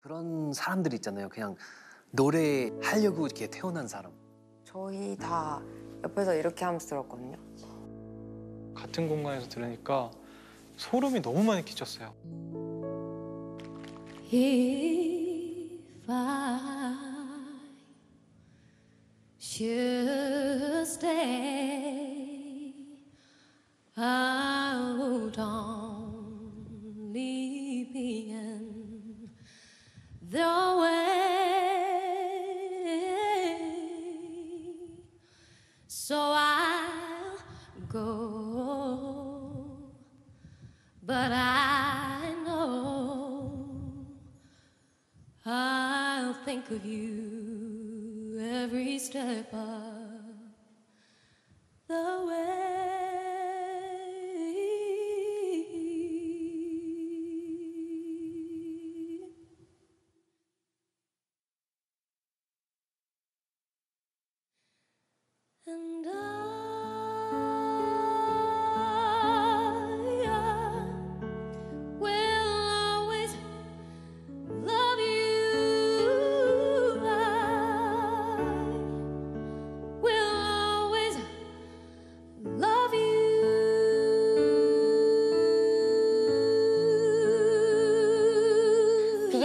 그런 사람들 있잖아요. 그냥 노래 하려고 이렇게 태어난 사람. 저희 다 옆에서 이렇게 하면서 들었거든요. 같은 공간에서 들으니까 소름이 너무 많이 끼쳤어요. If I should stay, I would So I'll go, but I know I'll think of you every step of the way.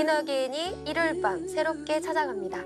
어게인이 일요일 밤 새롭게 찾아갑니다.